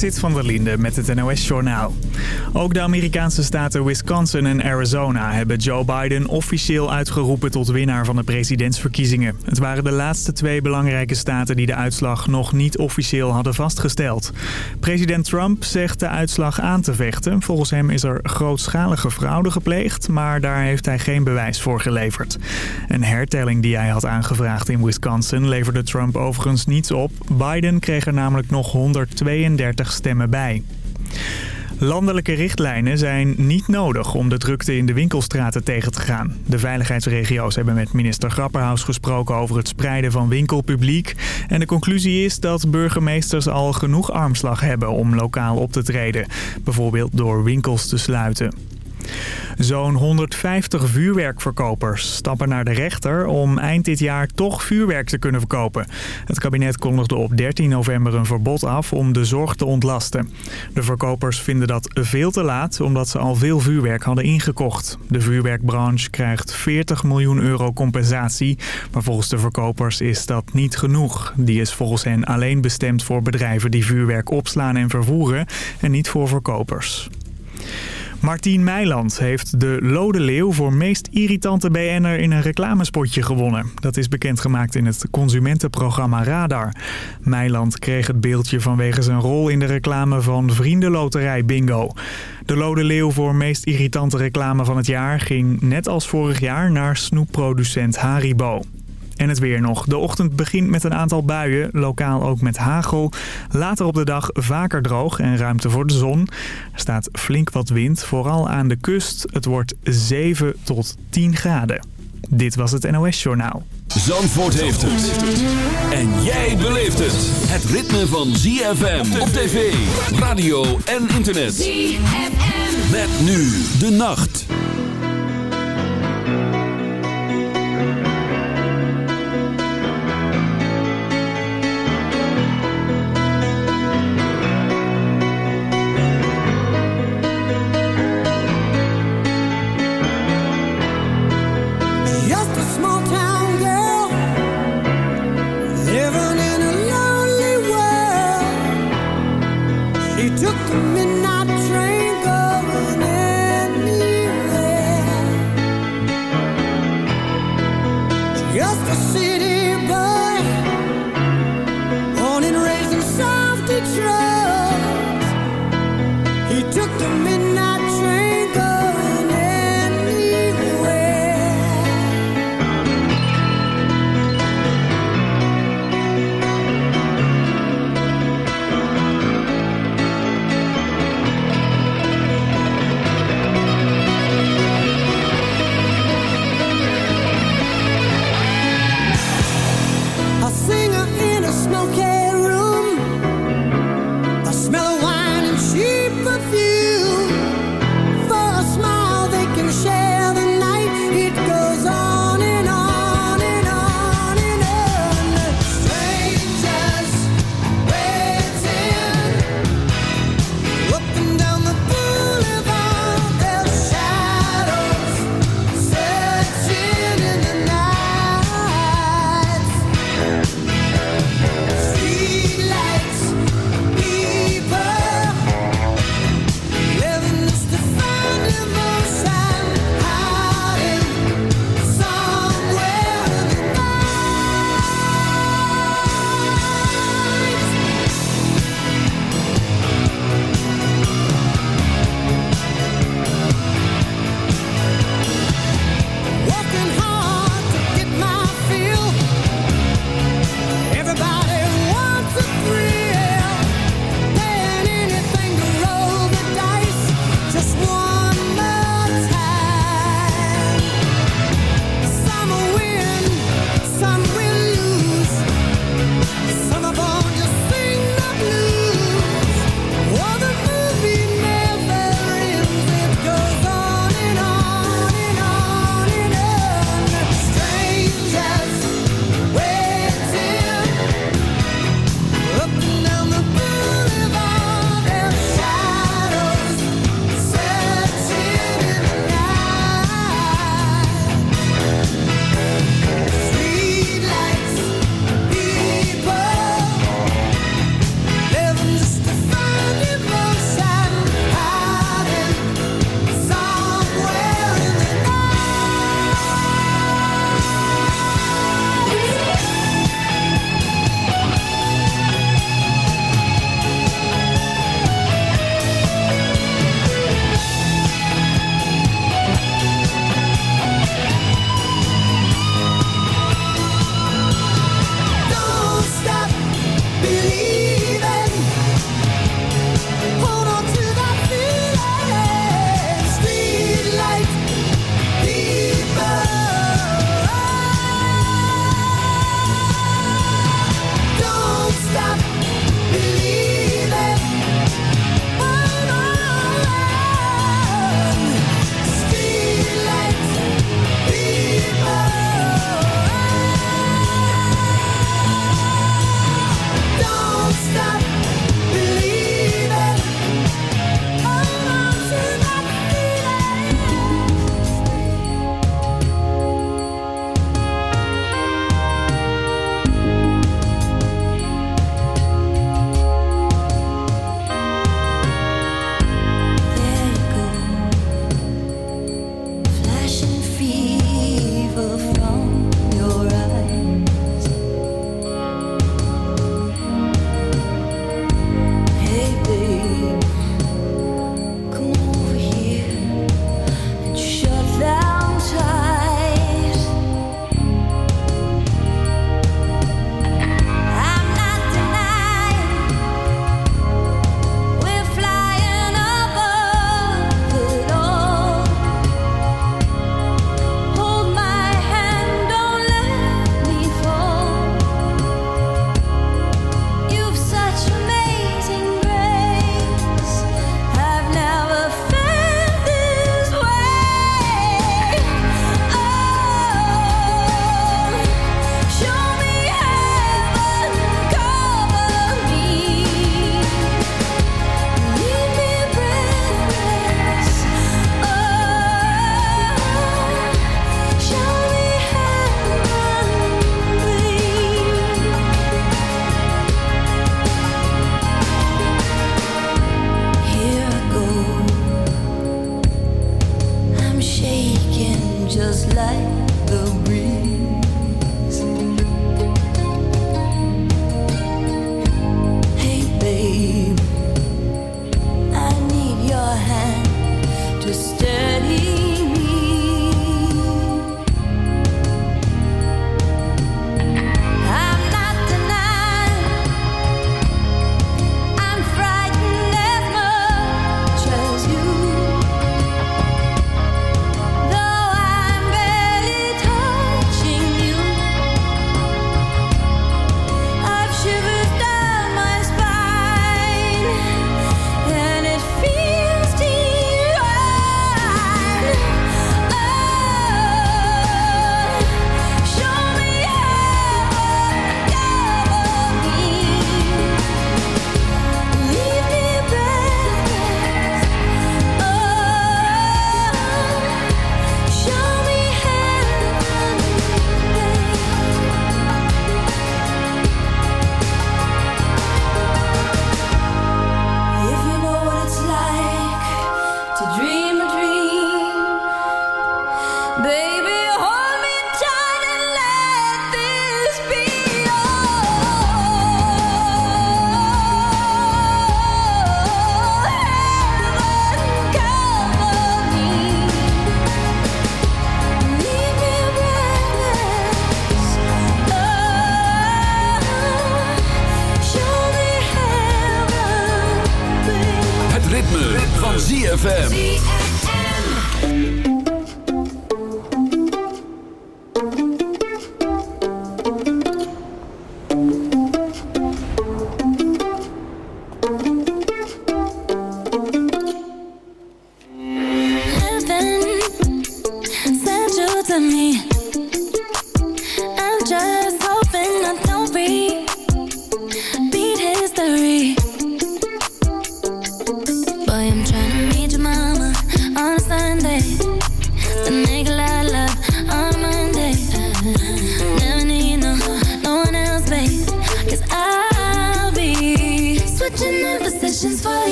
Zit van der Linde met het NOS-journaal. Ook de Amerikaanse staten Wisconsin en Arizona hebben Joe Biden officieel uitgeroepen tot winnaar van de presidentsverkiezingen. Het waren de laatste twee belangrijke staten die de uitslag nog niet officieel hadden vastgesteld. President Trump zegt de uitslag aan te vechten. Volgens hem is er grootschalige fraude gepleegd, maar daar heeft hij geen bewijs voor geleverd. Een hertelling die hij had aangevraagd in Wisconsin leverde Trump overigens niets op. Biden kreeg er namelijk nog 132 stemmen bij. Landelijke richtlijnen zijn niet nodig om de drukte in de winkelstraten tegen te gaan. De veiligheidsregio's hebben met minister Grapperhaus gesproken over het spreiden van winkelpubliek. En de conclusie is dat burgemeesters al genoeg armslag hebben om lokaal op te treden. Bijvoorbeeld door winkels te sluiten. Zo'n 150 vuurwerkverkopers stappen naar de rechter om eind dit jaar toch vuurwerk te kunnen verkopen. Het kabinet kondigde op 13 november een verbod af om de zorg te ontlasten. De verkopers vinden dat veel te laat omdat ze al veel vuurwerk hadden ingekocht. De vuurwerkbranche krijgt 40 miljoen euro compensatie, maar volgens de verkopers is dat niet genoeg. Die is volgens hen alleen bestemd voor bedrijven die vuurwerk opslaan en vervoeren en niet voor verkopers. Martien Meiland heeft de Lode Leeuw voor meest irritante BN'er in een reclamespotje gewonnen. Dat is bekendgemaakt in het consumentenprogramma Radar. Meiland kreeg het beeldje vanwege zijn rol in de reclame van Vriendenloterij Bingo. De Lode Leeuw voor meest irritante reclame van het jaar ging net als vorig jaar naar snoepproducent Haribo. En het weer nog. De ochtend begint met een aantal buien, lokaal ook met hagel. Later op de dag vaker droog en ruimte voor de zon. Er staat flink wat wind, vooral aan de kust. Het wordt 7 tot 10 graden. Dit was het NOS Journaal. Zandvoort heeft het. En jij beleeft het. Het ritme van ZFM op tv, radio en internet. ZFM. Met nu de nacht.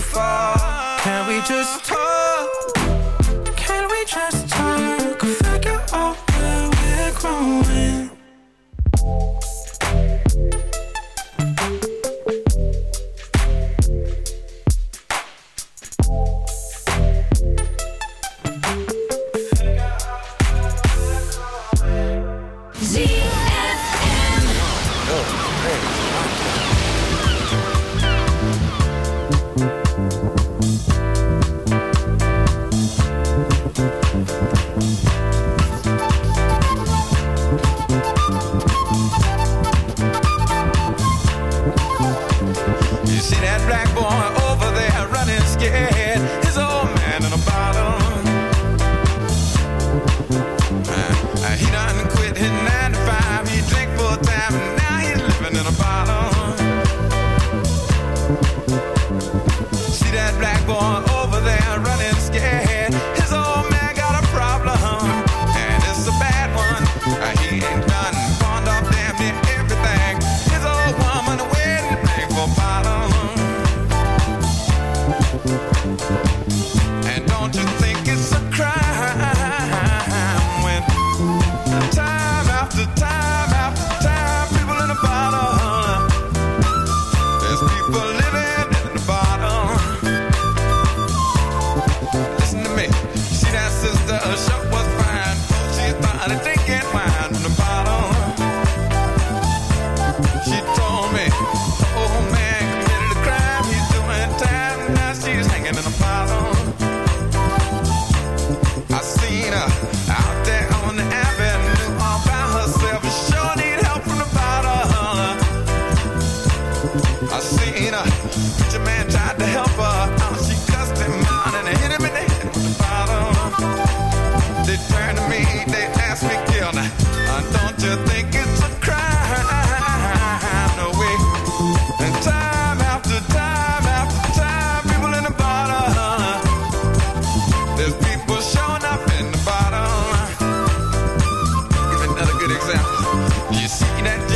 far. Can we just talk? You see that?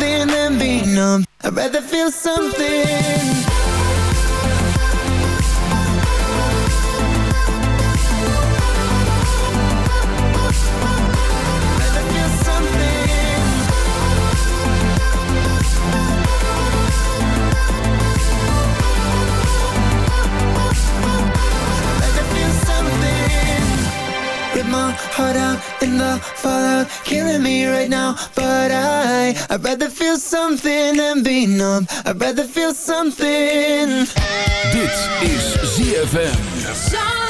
something than be numb. I'd rather feel something. Heart out killing me right now But I, I'd rather feel something than be numb. I'd rather feel something. This is ZFM